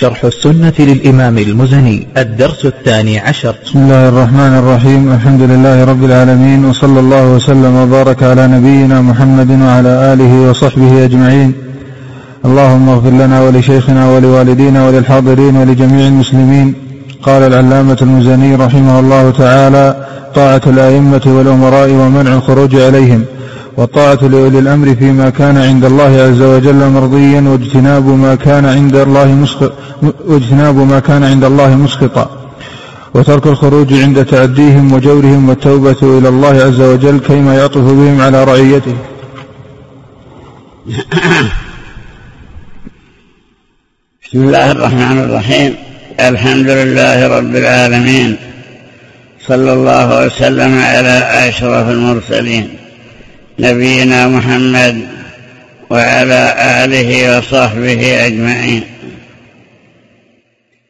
شرح السنة للإمام المزني الدرس الثاني عشر. بسم الله الرحمن الرحيم الحمد لله رب العالمين وصلى الله وسلم وبارك على نبينا محمد وعلى آله وصحبه أجمعين. اللهم اغفر لنا ولشيخنا ولوالدينا وللحاضرين ولجميع المسلمين. قال العلامة المزني رحمه الله تعالى طاعة الأئمة والأمراء ومنع الخروج عليهم والطاعة لأولي الأمر فيما كان عند الله عز وجل مرضيا واجتناب ما كان عند الله مسخط واجتناب ما كان عند الله مسخطا وترك الخروج عند تعديهم وجورهم والتوبة إلى الله عز وجل كيما يعطف بهم على رعيته. بسم الله الرحمن الرحيم. الحمد لله رب العالمين. صلى الله وسلم على أشرف المرسلين. نبينا محمد وعلى آله وصحبه أجمعين.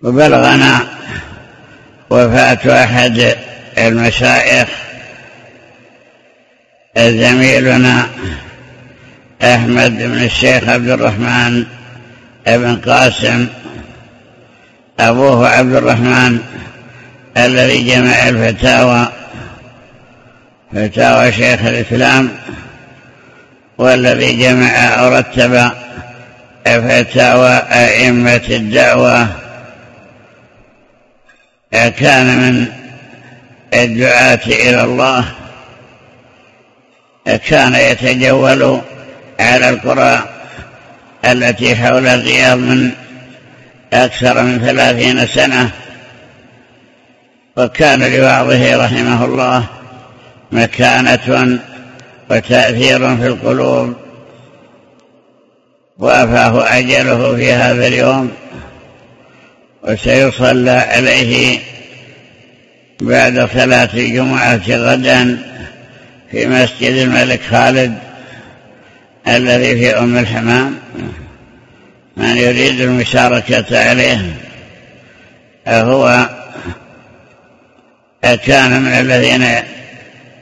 وبلغنا وفاة أحد المشايخ زميلنا أحمد بن الشيخ عبد الرحمن بن قاسم أبوه عبد الرحمن الذي جمع الفتاوى فتاوى شيخ الإسلام والذي جمع ورتب فتاوى أئمة الدعوة كان من الدعاة إلى الله كان يتجول على القرى التي حول الرياض من أكثر من ثلاثين سنة. وكان لوعظه رحمه الله مكانة وتأثير في القلوب وأفاه أجله في هذا اليوم. وسيصلى عليه بعد صلاة الجمعة غدا في مسجد الملك خالد الذي في أم الحمام من يريد المشاركة عليه هو كان من الذين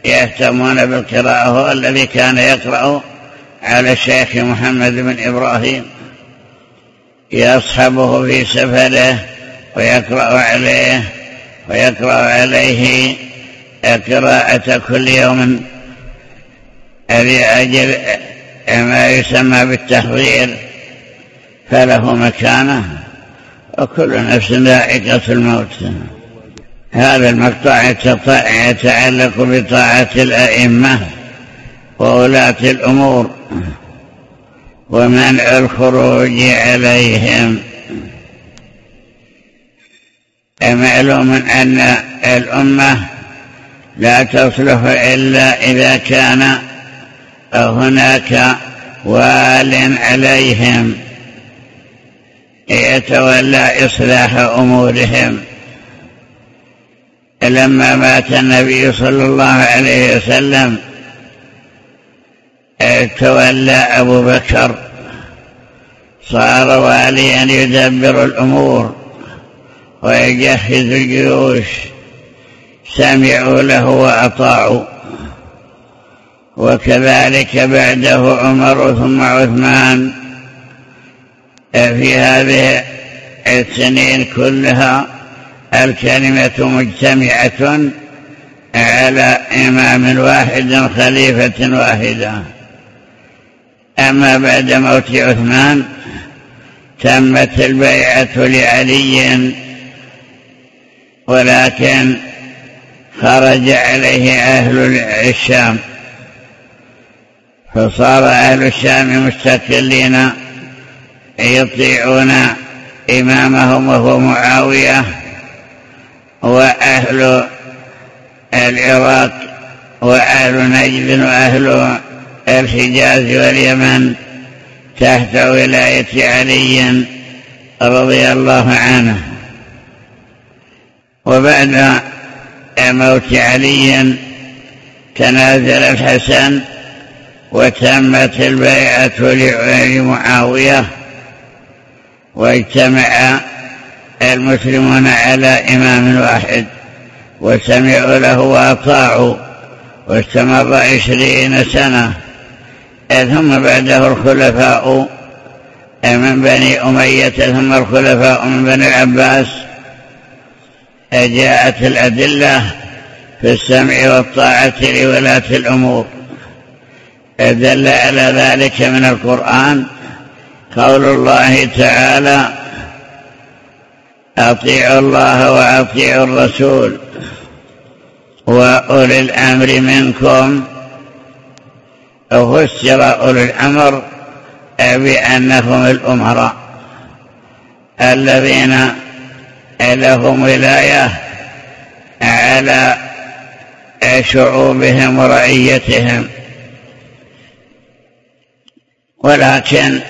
يهتمون بالقراءة هو الذي كان يقرأ على الشيخ محمد بن إبراهيم يصحبه في سفره ويقرأ عليه ويقرأ عليه قراءة كل يوم. لأجل ما يسمى بالتحضير فله مكانه وكل نفس ذائقة الموت. هذا المقطع يتعلق بطاعة الأئمة وولاة الأمور ومنع الخروج عليهم. معلوم أن الأمة لا تصلح إلا إذا كان هناك وال عليهم يتولى إصلاح أمورهم. لما مات النبي صلى الله عليه وسلم تولى أبو بكر صار واليا يدبر الأمور. ويجهز الجيوش. سمعوا له وأطاعوا. وكذلك بعده عمر ثم عثمان. في هذه السنين كلها الكلمة مجتمعة على إمام واحد خليفة واحدة. أما بعد موت عثمان تمت البيعة لعلي ولكن خرج عليه أهل الشام. فصار أهل الشام مستقلين يطيعون إمامهم وهو معاوية وأهل العراق وأهل نجد وأهل الحجاز واليمن تحت ولاية علي رضي الله عنه. وبعد موت علي تنازل الحسن وتمت البيعة لمعاوية واجتمع المسلمون على إمام واحد وسمعوا له وأطاعوا واستمر عشرين سنة. ثم بعده الخلفاء من بني أمية ثم الخلفاء من بني العباس جاءت الأدلة في السمع والطاعة لولاة الأمور. دل على ذلك من القرآن قول الله تعالى أطيعوا الله وأطيعوا الرسول وأولي الأمر منكم. فسر أولي الأمر بأنهم الأمراء الذين لهم ولاية على شعوبهم ورعيتهم. ولكن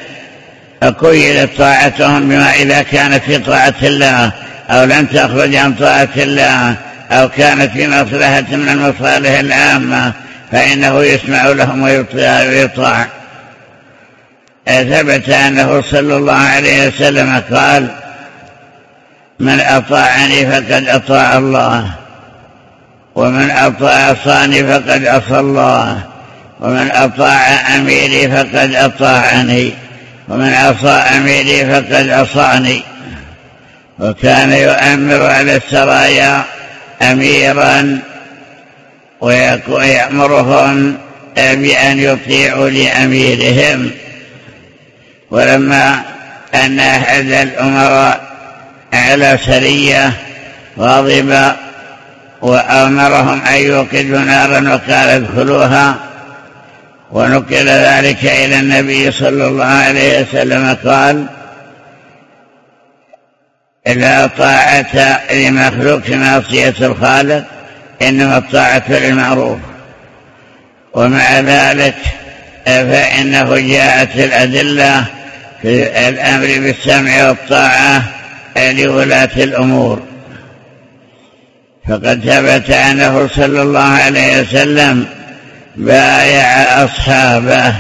قيدت طاعتهم بما إذا كانت في طاعة الله أو لم تخرج عن طاعة الله أو كانت في مصلحة من المصالح العامة فإنه يسمع لهم ويطاع. ثبت أنه صلى الله عليه وسلم قال من أطاعني فقد أطاع الله ومن أطاع عصاني فقد عصى الله ومن أطاع أميري فقد أطاعني ومن عصى أميري فقد عصاني. وكان يؤمر على السرايا أميرا ويأمرهم بأن يطيعوا لأميرهم. ولما أن أحد الأمراء على سرية غضب وأمرهم أن يوقدوا نارا وقال ادخلوها. ونقل ذلك إلى النبي صلى الله عليه وسلم قال لا طاعة لمخلوق معصية الخالق إنما الطاعة للمعروف. ومع ذلك فإنه جاءت الأدلة في الأمر بالسمع والطاعة لولاة الأمور. فقد ثبت أنه صلى الله عليه وسلم بايع أصحابه.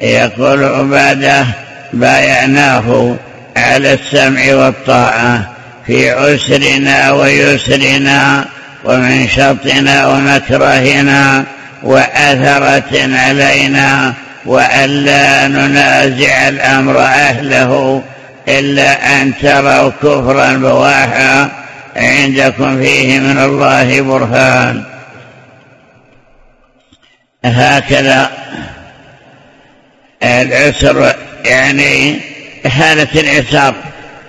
يقول عبادة بايعناه على السمع والطاعة في عسرنا ويسرنا ومنشطنا ومكرهنا وأثرة علينا وألا ننازع الأمر أهله. إلا أن تروا كفرا بواحا عندكم فيه من الله برهان. هكذا العسر يعني حالة العسار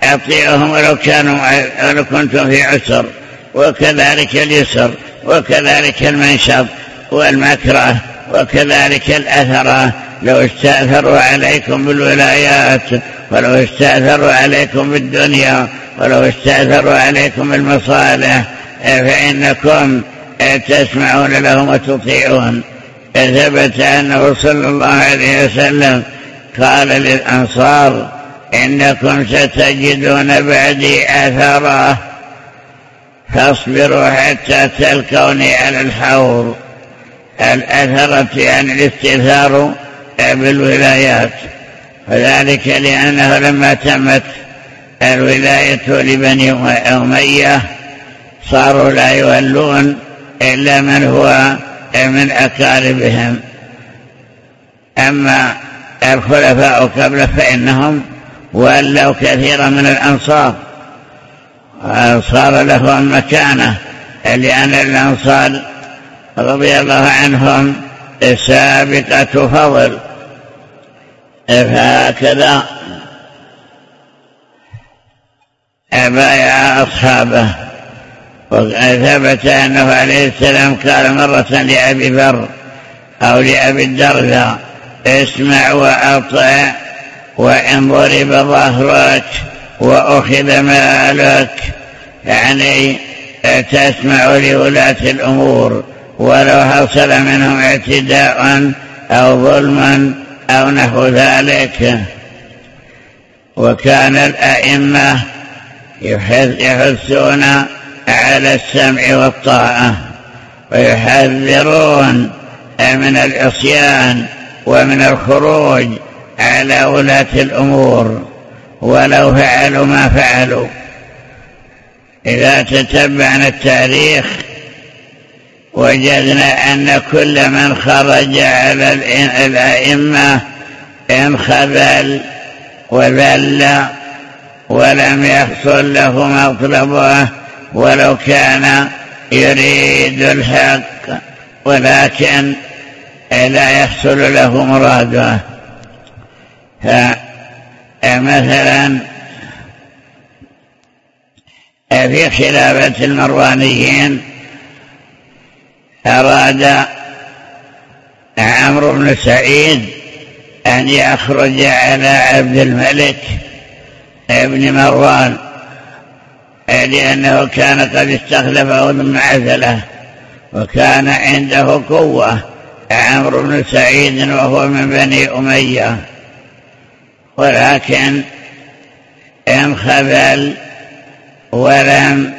أطيعهم ولو كانوا ولو كنتم في عسر وكذلك اليسر وكذلك المنشط والمكره وكذلك الأثرة. لو استأثروا عليكم بالولايات ولو استأثروا عليكم بالدنيا ولو استأثروا عليكم بالمصالح فإنكم تسمعون لهم وتطيعون. ثبت أنه صلى الله عليه وسلم قال للأنصار إنكم ستجدون بعدي أثرا فاصبروا حتى تلقوني على الحور الأثرة يعني الاستثار بالولايات وذلك لأنه لما تمت الولاية لبني أمية صاروا لا يولون إلا من هو من أقاربهم. أما الخلفاء قبل فإنهم ولوا كثيرا من الأنصار. صار لهم مكانة لأن الأنصار رضي الله عنهم سابقة فضل. فهكذا بايع أصحابه وثبت أنه عليه السلام قال مرة لأبي ذر أو لأبي الدرداء اسمع وأطع وإن ضرب ظهرك وأخذ مالك يعني تسمع لولاة الأمور ولو حصل منهم اعتداء أو ظلما أو نحو ذلك وكان الأئمة يحثون على السمع والطاعة ويحذرون من العصيان ومن الخروج على ولاة الأمور ولو فعلوا ما فعلوا. إذا تتبعنا التاريخ وجدنا أن كل من خرج على الأئمة انخذل وذل ولم يحصل له مطلبه ولو كان يريد الحق ولكن لا يحصل له مراده. فمثلا في خلافة المروانيين أراد عمرو بن سعيد أن يخرج على عبد الملك ابن مروان لأنه كان قد استخلفه ثم عزله وكان عنده قوة عمرو بن سعيد وهو من بني أمية. ولكن انخذل ولم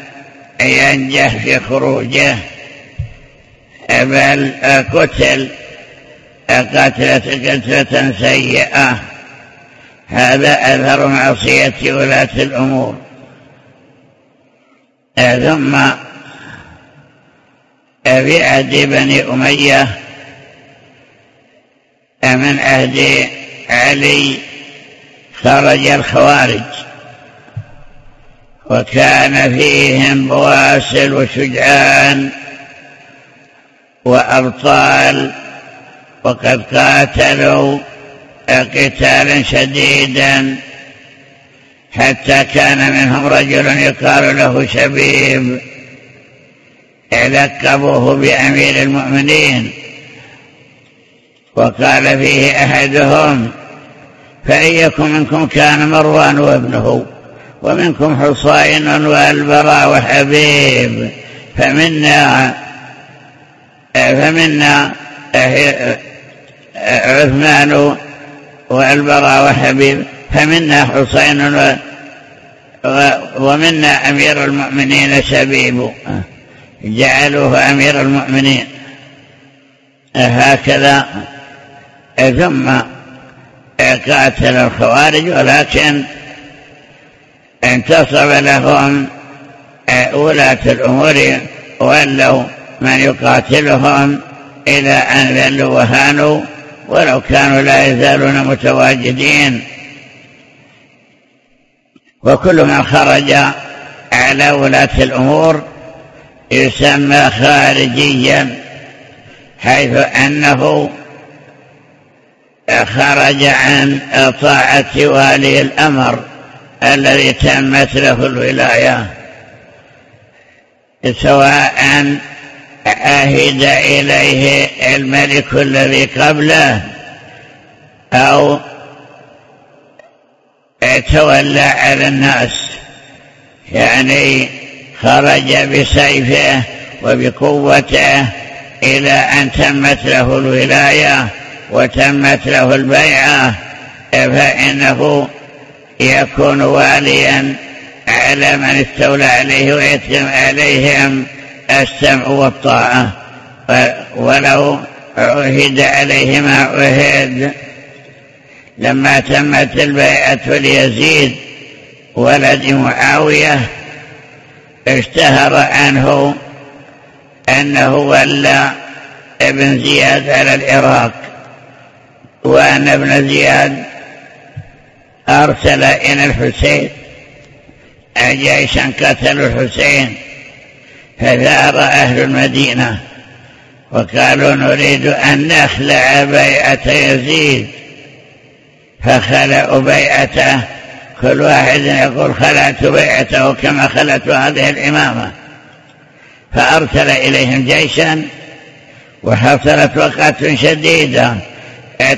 ينجح في خروجه. بل قتل قتلة قتلة سيئة. هذا أثر معصية ولاة الأمور. ثم في عهد بني أمية من عهد علي خرج الخوارج. وكان فيهم بواسل وشجعان. وأبطال وقد قاتلوا قتالا شديدا حتى كان منهم رجل يقال له شبيب. لقبوه بأمير المؤمنين وقال فيه أحدهم فإن يكن منكم كان مروان وابنه ومنكم حصين والبراء وحبيب فمنا فمنا عثمان والبراء وحبيب فمنا حصين ومنا أمير المؤمنين شبيب. جعلوه أمير المؤمنين. هكذا. ثم قاتل الخوارج ولكن انتصب لهم ولاة الأمور ولوا من يقاتلهم إلى أن ذلوا وهانوا ولو كانوا لا يزالون متواجدين. وكل من خرج على ولاة الأمور يسمى خارجيا حيث أنه خرج عن طاعة والي الأمر الذي تمت له الولاية سواء عهد إليه الملك الذي قبله أو تولى على الناس. يعني خرج بسيفه وبقوته إلى أن تمت له الولاية وتمت له البيعة فإنه يكون واليا على من استولى عليه ويتم عليهم. السمع والطاعة. ولو عهد عليه ما عهد. لما تمت البيعة ليزيد ولد معاوية اشتهر عنه أنه ولى ابن زياد على العراق. وأن ابن زياد أرسل إلى الحسين جيشا قتلوا الحسين. فثار أهل المدينة وقالوا نريد أن نخلع بيعة يزيد فخلعوا بيعته كل واحد يقول خلعت بيعته كما خلعت هذه الإمامة فأرسل إليهم جيشا وحصلت وقعة شديدة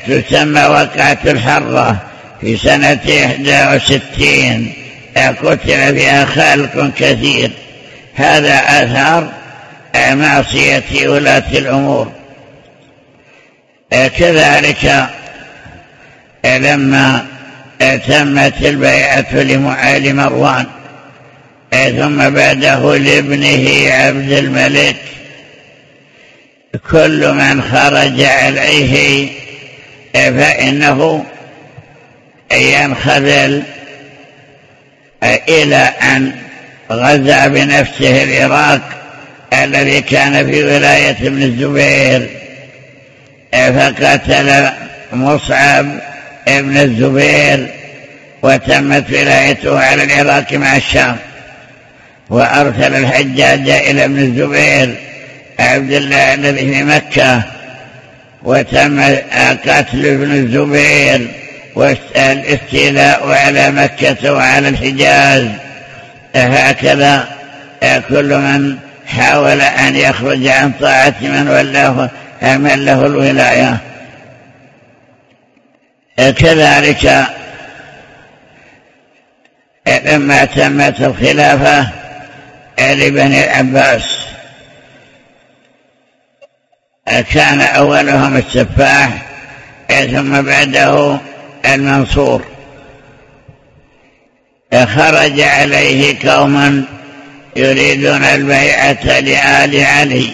تسمى وقعة الحرة في سنة 61 قتل فيها خلق كثير. هذا أثار معصية ولاة الأمور. كذلك لما تمت البيعة لمعالي مروان ثم بعده لابنه عبد الملك كل من خرج عليه فإنه ينخذل إلى أن غزا بنفسه العراق الذي كان في ولاية ابن الزبير فقتل مصعب ابن الزبير وتمت ولايته على العراق مع الشام. وأرسل الحجاج إلى ابن الزبير عبد الله الذي في مكة وتم قتل ابن الزبير والاستيلاء على مكة وعلى الحجاز. هكذا كل من حاول أن يخرج عن طاعة من ولاه من له الولاية. كذلك لما تمت الخلافة لبني العباس كان أولهم السفاح ثم بعده المنصور. خرج عليه قوما يريدون البيعة لآل علي.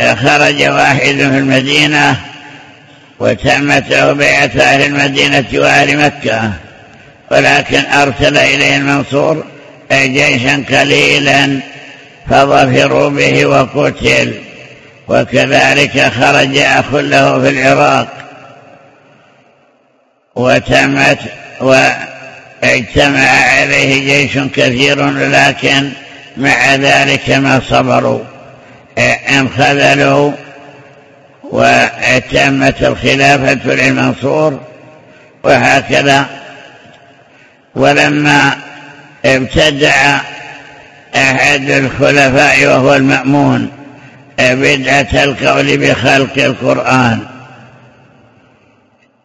خرج واحد في المدينة وتمت بيعة أهل المدينة وأهل مكة ولكن أرسل إليه المنصور جيشا قليلا فظفروا به وقتل. وكذلك خرج أخ له في العراق. وتمت واجتمع عليه جيش كثير لكن مع ذلك ما صبروا. انخذلوا وتمت الخلافة للمنصور وهكذا. ولما ابتدع أحد الخلفاء وهو المأمون بدعة القول بخلق القرآن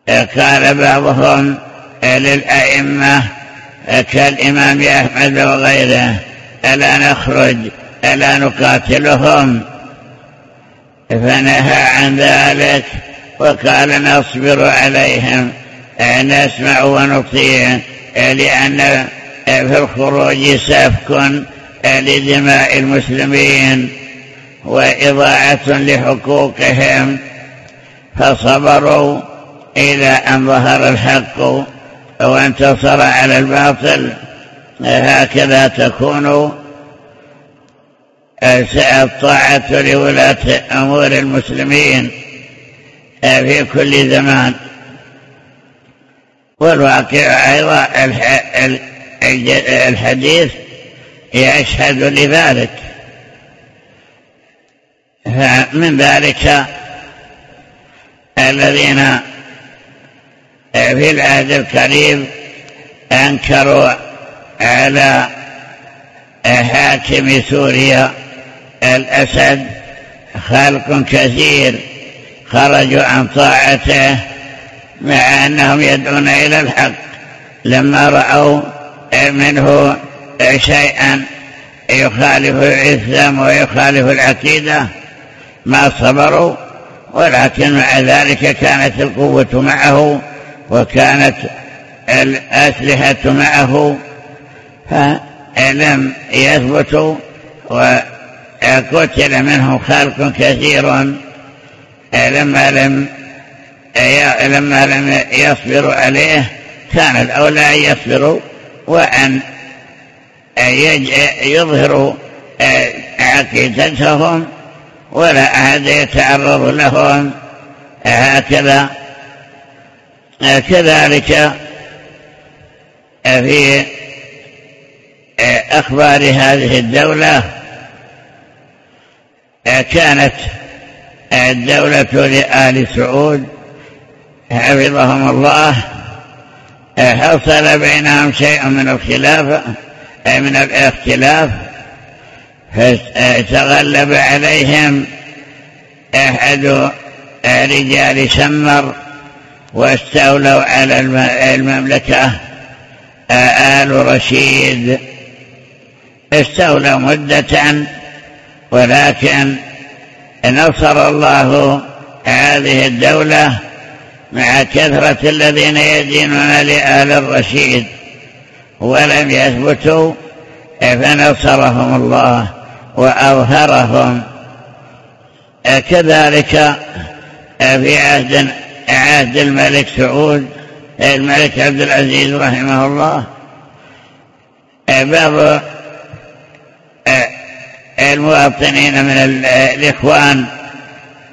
قال بعضهم للأئمة كالإمام أحمد وغيره ألا نخرج ألا نقاتلهم. فنهى عن ذلك وقال نصبر عليهم نسمع ونطيع لأن في الخروج سفك لدماء المسلمين وإضاعة لحقوقهم فصبروا إلى أن ظهر الحق. وانتصر على الباطل هكذا تكون الطاعة لولاة أمور المسلمين في كل زمان. والواقع أيضا الحديث يشهد لذلك. فمن ذلك الذين في العهد الكريم أنكروا على حاكم سوريا الأسد خلق كثير خرجوا عن طاعته مع أنهم يدعون إلى الحق. لما رأوا منه شيئا يخالف الإسلام ويخالف العقيدة ما صبروا ولكن مع ذلك كانت القوة معه. وكانت الأسلحة معه فلم يثبتوا وقتل منهم خلق كثير لما لم لما لم يصبروا عليه كان الأولى أن يصبروا وأن يظهروا عقيدتهم ولا أحد يتعرض لهم هكذا. كذلك في أخبار هذه الدولة كانت الدولة لآل سعود حفظهم الله حصل بينهم شيء من الخلافة من الاختلاف؟ فتغلب عليهم أحد رجال شمر وأستولوا على المملكة آل رشيد. استولوا مدة ولكن نصر الله هذه الدولة مع كثرة الذين يدينون لآل الرشيد ولم يثبتوا فنصرهم الله وأظهرهم. كذلك في عهد عهد الملك سعود الملك عبد العزيز رحمه الله. بعض المواطنين من الإخوان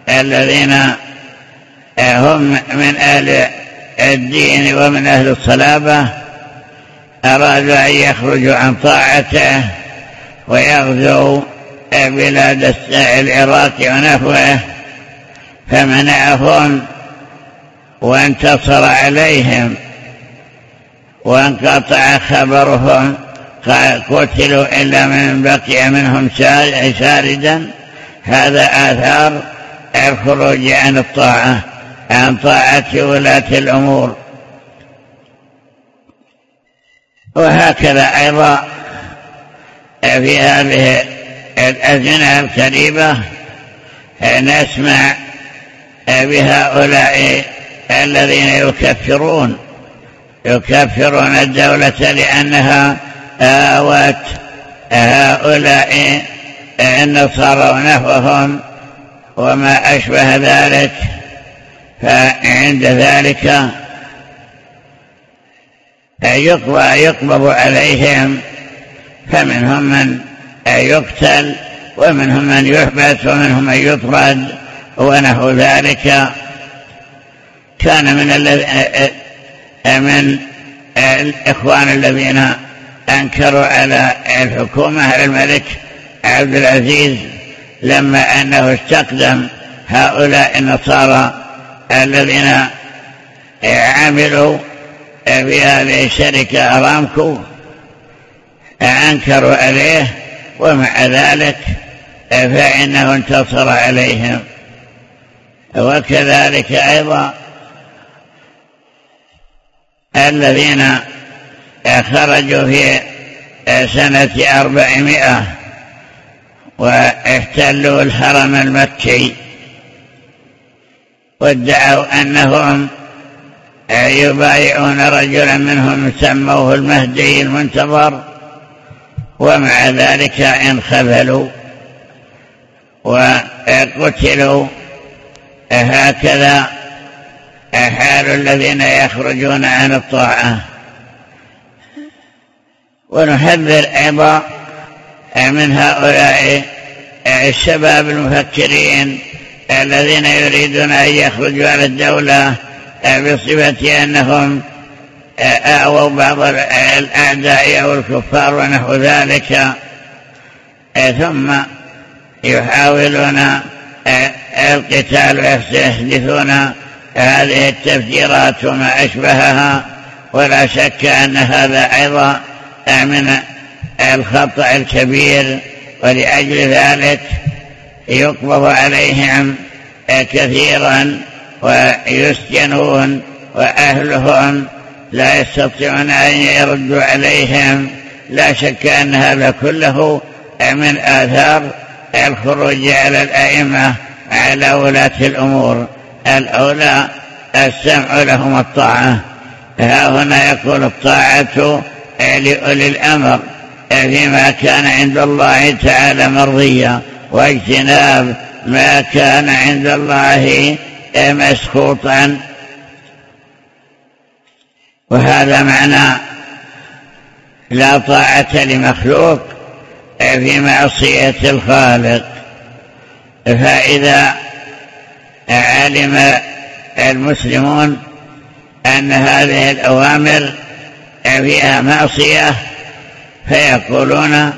الذين هم من أهل الدين ومن أهل الصلابة أرادوا أن يخرجوا عن طاعته ويغزوا بلاد العراق ونحوه فمنعهم وانتصر عليهم وانقطع خبرهم قتلوا إلا من بقي منهم شاردا هذا آثار الخروج عن الطاعة عن طاعة ولاة الأمور. وهكذا أيضا في هذه الأزمنة الكريمة نسمع بهؤلاء الذين يكفرون يكفرون الدولة لأنها آوت هؤلاء النصارى ونحوهم وما أشبه ذلك. فعند ذلك يقبض عليهم فمنهم من يقتل ومنهم من يحبس ومنهم من يطرد ونحو ذلك. كان من من الإخوان الذين أنكروا على الحكومة الملك عبد العزيز لما أنه استقدم هؤلاء النصارى الذين عملوا في هذه الشركة أرامكو أنكروا عليه ومع ذلك فإنه انتصر عليهم. وكذلك أيضا الذين خرجوا في سنة أربعمائة واحتلوا الحرم المكي وادعوا أنهم يبايعون رجلا منهم سموه المهدي المنتظر ومع ذلك انخذلوا وقتلوا هكذا حال الذين يخرجون عن الطاعة. ونحذر أيضا من هؤلاء الشباب المفكرين الذين يريدون أن يخرجوا على الدولة بصفة أنهم أعووا بعض الأعداء أو الكفار ونحو ذلك. ثم يحاولون القتال ويحدثون هذه التفجيرات وما أشبهها ولا شك أن هذا أيضا من الخطأ الكبير ولأجل ذلك يقبض عليهم كثيرا ويسجنون وأهلهم لا يستطيعون أن يردوا عليهم. لا شك أن هذا كله من آثار الخروج على الأئمة على ولاة الأمور. الأولى السمع لهم الطاعة. ها هنا يقول الطاعة لأولي الأمر فيما كان عند الله تعالى مرضيا واجتناب ما كان عند الله مسخوطا. وهذا معنى لا طاعة لمخلوق في معصية الخالق. فإذا علم المسلمون أن هذه الأوامر فيها معصية فيقولون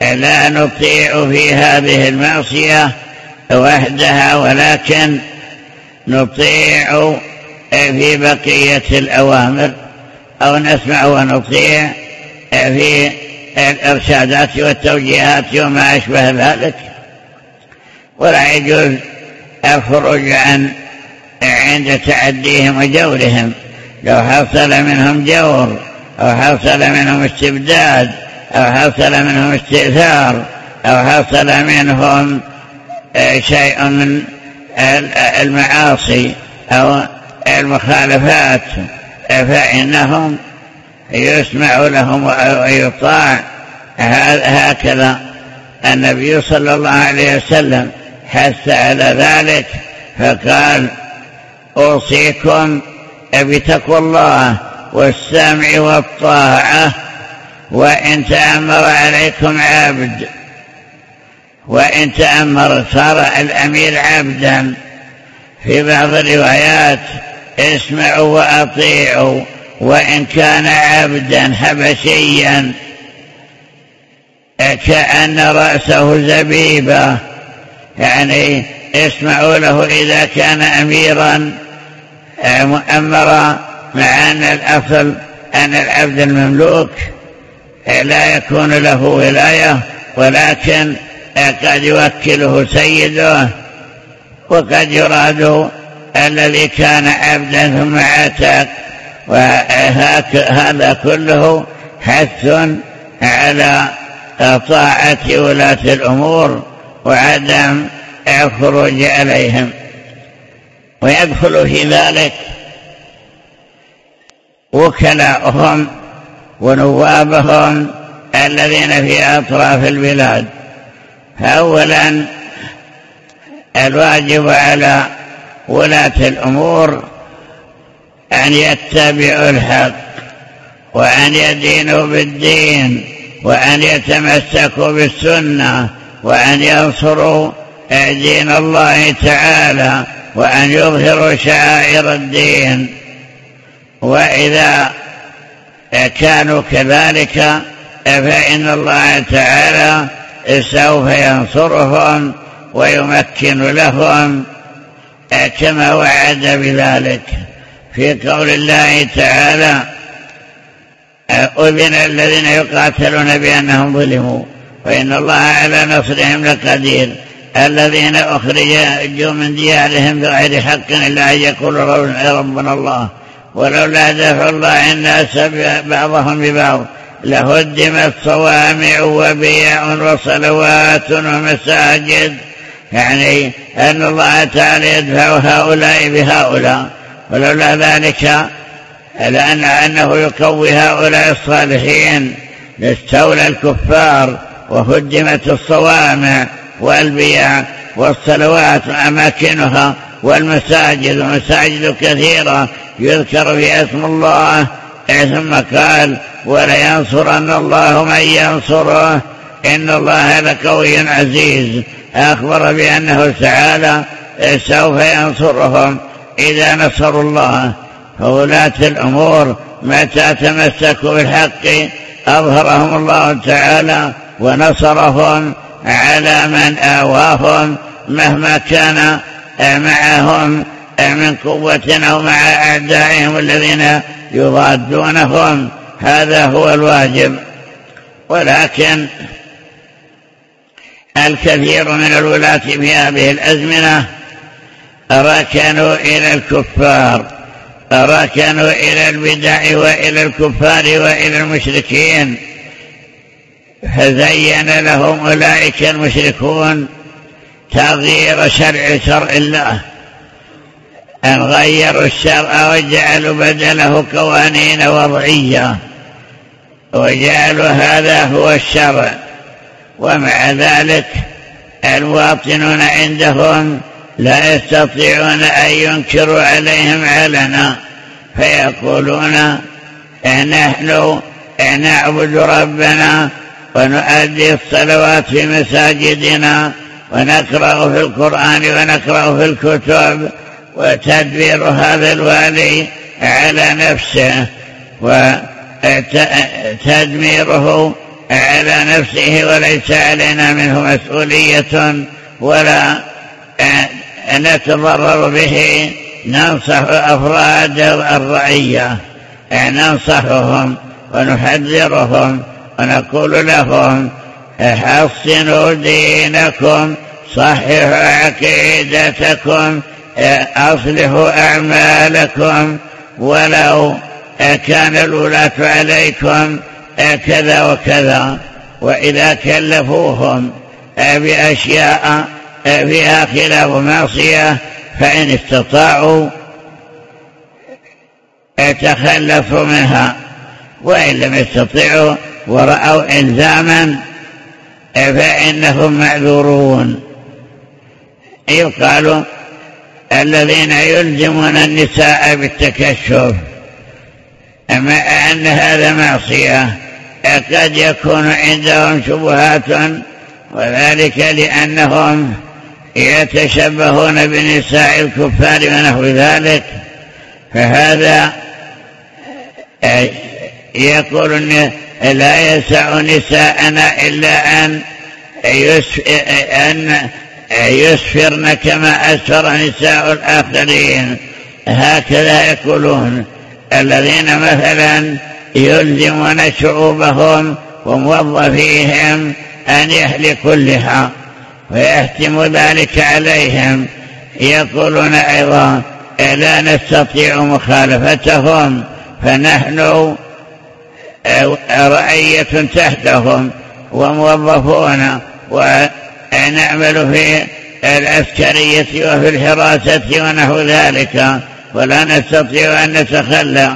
لا نطيع في هذه المعصية وحدها ولكن نطيع في بقية الأوامر أو نسمع ونطيع في الإرشادات والتوجيهات وما أشبه ذلك. ولا يجوز الخروج عن عند تعديهم وجورهم لو حصل منهم جور أو حصل منهم استبداد أو حصل منهم استئثار أو حصل منهم شيء من المعاصي أو المخالفات فإنهم يسمع لهم ويطاع. هكذا النبي صلى الله عليه وسلم. حث على ذلك فقال أوصيكم بتقوى الله والسمع والطاعة وإن تأمر عليكم عبد وإن تأمر صار الأمير عبدا. في بعض الروايات اسمعوا وأطيعوا وإن كان عبدا حبشيا كأن رأسه زبيبة. يعني اسمعوا له إذا كان أميرا مؤمرا مع أن الأصل أن العبد المملوك لا يكون له ولاية ولكن قد يوكله سيده وقد يراد الذي كان عبدا ثم عتق. وهذا كله حث على طاعة ولاة الأمور. وعدم الخروج عليهم ويدخل في ذلك وكلاؤهم ونوابهم الذين في أطراف البلاد. فأولا الواجب على ولاة الأمور أن يتبعوا الحق وأن يدينوا بالدين وأن يتمسكوا بالسنة وأن ينصروا دين الله تعالى وأن يظهروا شعائر الدين. وإذا كانوا كذلك فإن الله تعالى سوف ينصرهم ويمكن لهم كما وعد بذلك. في قول الله تعالى أذن الذين يقاتلون بأنهم ظلموا. فإن الله على نصرهم لقدير. الذين أخرجوا من ديارهم بغير حق إلا أن يقولوا ربنا الله. ولولا دفع الله الناس بعضهم ببعض لهدمت صوامع وبيع وصلوات ومساجد. يعني أن الله تعالى يدفع هؤلاء بهؤلاء. ولولا ذلك لأن أنه يقوي هؤلاء الصالحين لاستولى الكفار. وهدمت الصوامع والبيع والصلوات وأماكنها والمساجد ومساجد كثيرة يذكر في اسم الله ثم قال ولينصرن الله من ينصره. إن الله لقوي عزيز. أخبر بأنه تعالى سوف ينصرهم إذا نصروا الله. فولاة الأمور متى تمسكوا بالحق؟ أظهرهم الله تعالى ونصرهم على من آواهم مهما كان معهم من قوة أو مع أعدائهم الذين يضادونهم. هذا هو الواجب. ولكن الكثير من الولاة في هذه الأزمنة ركنوا إلى الكفار ركنوا إلى البدع وإلى الكفار وإلى المشركين. فزين لهم أولئك المشركون تغيير شرع شرع الله. أن غيروا الشرع وجعلوا بدله قوانين وضعية. وجعلوا هذا هو الشرع. ومع ذلك المواطنون عندهم لا يستطيعون أن ينكروا عليهم علنا. فيقولون نحن نعبد ربنا ونؤدي الصلوات في مساجدنا ونقرأ في القرآن ونقرأ في الكتب وتدبير هذا الوالي على نفسه وتدميره على نفسه وليس علينا منه مسؤولية ولا نتضرر به. ننصح أفراد الرعية ننصحهم ونحذرهم ونقول لهم حصنوا دينكم صححوا عقيدتكم أصلحوا أعمالكم. ولو كان الولاة عليكم كذا وكذا وإذا كلفوهم بأشياء فيها خلاف معصية فإن استطاعوا تخلفوا منها وإن لم يستطيعوا ورأوا إلزاما فإنهم معذورون. يقال الذين يلزمون النساء بالتكشف مع أن هذا معصية قد يكون عندهم شبهات وذلك لأنهم يتشبهون بنساء الكفار ونحو ذلك. فهذا يقول لا يسع نساءنا إلا أن أن يسفرن كما أسفر نساء الآخرين. هكذا يقولون. الذين مثلا يلزمون شعوبهم وموظفيهم أن يهلكوا اللحى ويحتم ذلك عليهم. يقولون أيضا لا نستطيع مخالفتهم فنحن رعية تحتهم وموظفون ونعمل في العسكرية وفي الحراسة ونحو ذلك ولا نستطيع أن نتخلى.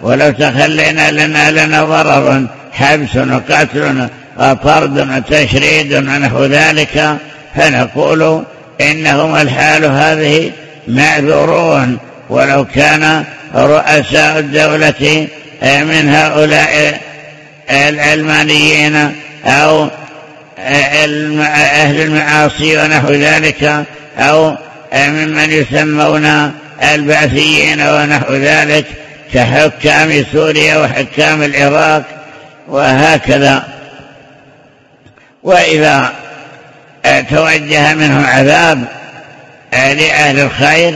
ولو تخلينا لنا لنا ضرر حبس وقتل وطرد وتشريد ونحو ذلك فنقول إنهم الحال هذه معذورون. ولو كان رؤساء الدولة من هؤلاء العلمانيين أو أهل المعاصي ونحو ذلك أو ممن يسمون البعثيين ونحو ذلك كحكام سوريا وحكام العراق وهكذا. وإذا توجه منهم عذاب لأهل الخير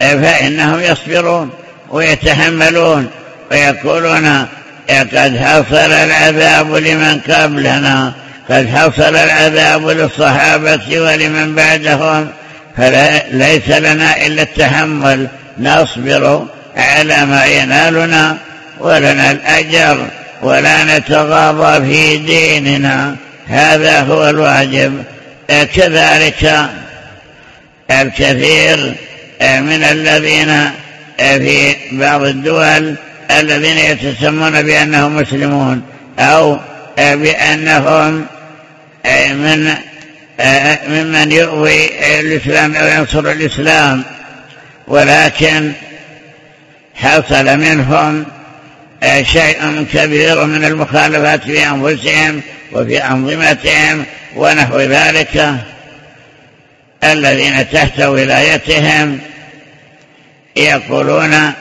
فإنهم يصبرون ويتحملون. ويقولون قد حصل العذاب لمن قبلنا قد حصل العذاب للصحابة ولمن بعدهم فليس لنا إلا التحمل نصبر على ما ينالنا ولنا الأجر ولا نتغاضى في ديننا هذا هو الواجب. كذلك الكثير من الذين في بعض الدول الذين يتسمون بأنهم مسلمون أو بأنهم من ممن يؤوي الإسلام أو ينصر الإسلام ولكن حصل منهم شيء كبير من المخالفات في أنفسهم وفي أنظمتهم ونحو ذلك. الذين تحت ولايتهم يقولون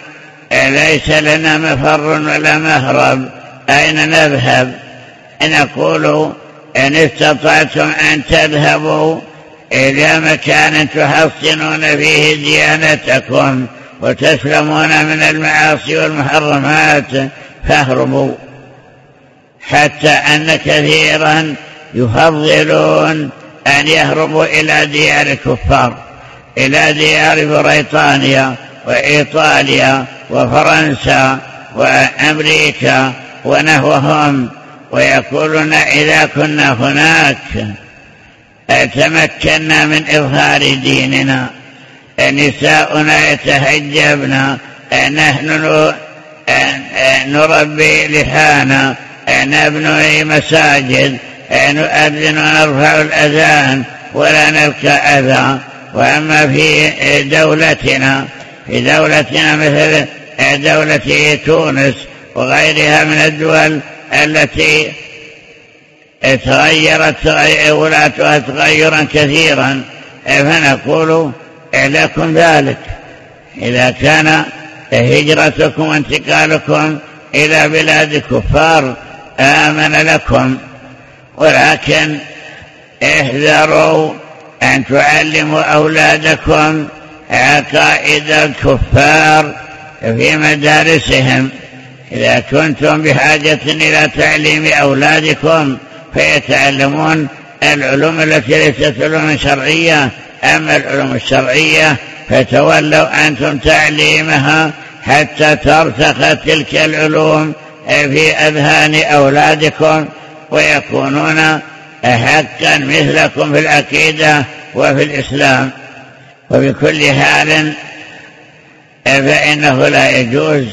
ليس لنا مفر ولا مهرب؟ أين نذهب؟ نقول إن استطعتم أن تذهبوا إلى مكان تحصنون فيه ديانتكم وتسلمون من المعاصي والمحرمات فاهربوا. حتى أن كثيرا يفضلون أن يهربوا إلى ديار الكفار إلى ديار بريطانيا وإيطاليا وفرنسا وأمريكا ونحوهم ويقولون إذا كنا هناك تمكنا من إظهار ديننا نساؤنا يتحجبن نحن نربي لحانا نبني مساجد نؤذن ونرفع الأذان ولا نلقى أذى وأما في دولتنا في دولتنا مثل دولة تونس وغيرها من الدول التي تغيرت ولاتها تغيرا كثيرا فنقول لكم ذلك. إذا كان هجرتكم وانتقالكم إلى بلاد كفار آمن لكم ولكن احذروا أن تعلموا أولادكم عقائد الكفار في مدارسهم. إذا كنتم بحاجة إلى تعليم أولادكم فيتعلمون العلوم التي ليست علوم شرعية. أما العلوم الشرعية فتولوا أنتم تعليمها حتى ترتخ تلك العلوم في أذهان أولادكم ويكونون حقا مثلكم في العقيدة وفي الإسلام. وبكل حال فإنه لا يجوز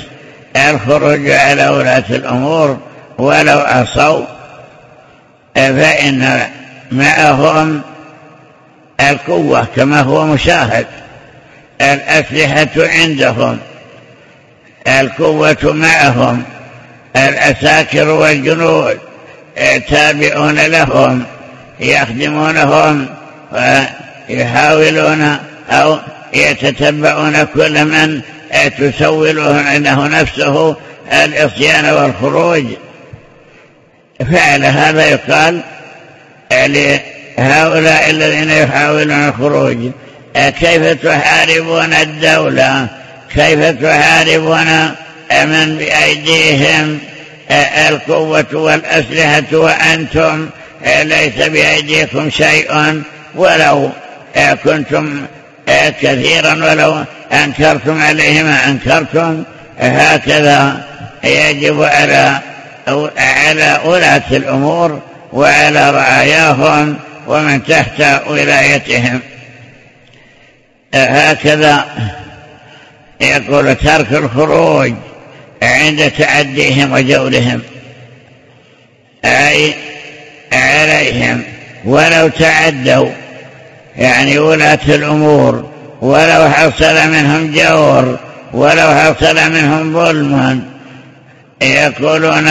الخروج على ولاة الأمور ولو عصوا فإن معهم القوة كما هو مشاهد الأسلحة عندهم القوة معهم الأساكر والجنود تابعون لهم يخدمونهم يحاولون أو يتتبعون كل من تسول له نفسه العصيان والخروج. فعل هذا يقال لهؤلاء الذين يحاولون الخروج. كيف تحاربون الدولة؟ كيف تحاربون من بأيديهم؟ القوة والأسلحة وأنتم ليس بأيديكم شيء. ولو كنتم كثيرا ولو أنكرتم عليه ما أنكرتم هكذا يجب على على ولاة الأمور وعلى رعاياهم ومن تحت ولايتهم. هكذا يقول ترك الخروج عند تعديهم وجولهم أي عليهم ولو تعدوا. يعني ولاة الأمور ولو حصل منهم جور ولو حصل منهم ظلم يقولون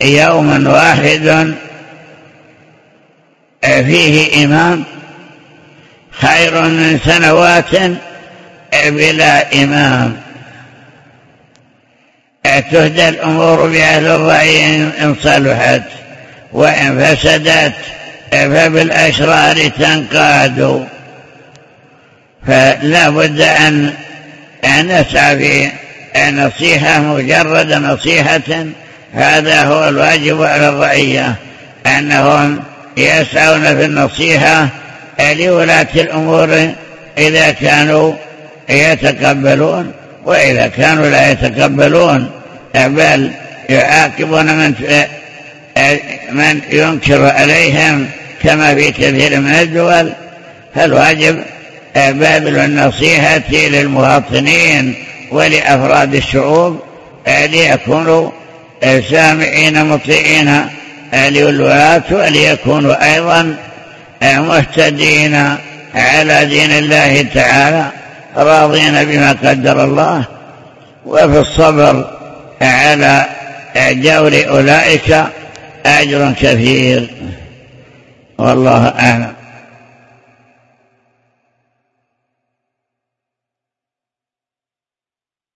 يوم واحد فيه إمام خير من سنوات بلا إمام. تهدى الأمور بأهل الرأي إن صلحت وإن فسدت. فبالأشرار تنقاد. فلا بد أن نسعى في نصيحة مجرد نصيحة. هذا هو الواجب على الرعية. أنهم يسعون في النصيحة لولاة الأمور إذا كانوا يتقبلون وإذا كانوا لا يتقبلون. بل يعاقبون من من ينكر عليهم كما في كثير من الدول فالواجب بذل النصيحة للمواطنين ولأفراد الشعوب ليكونوا سامعين مطيعين للولاة وليكونوا أيضا مهتدين على دين الله تعالى راضين بما قدر الله وفي الصبر على جور أولئك أجر كثير والله أعلم.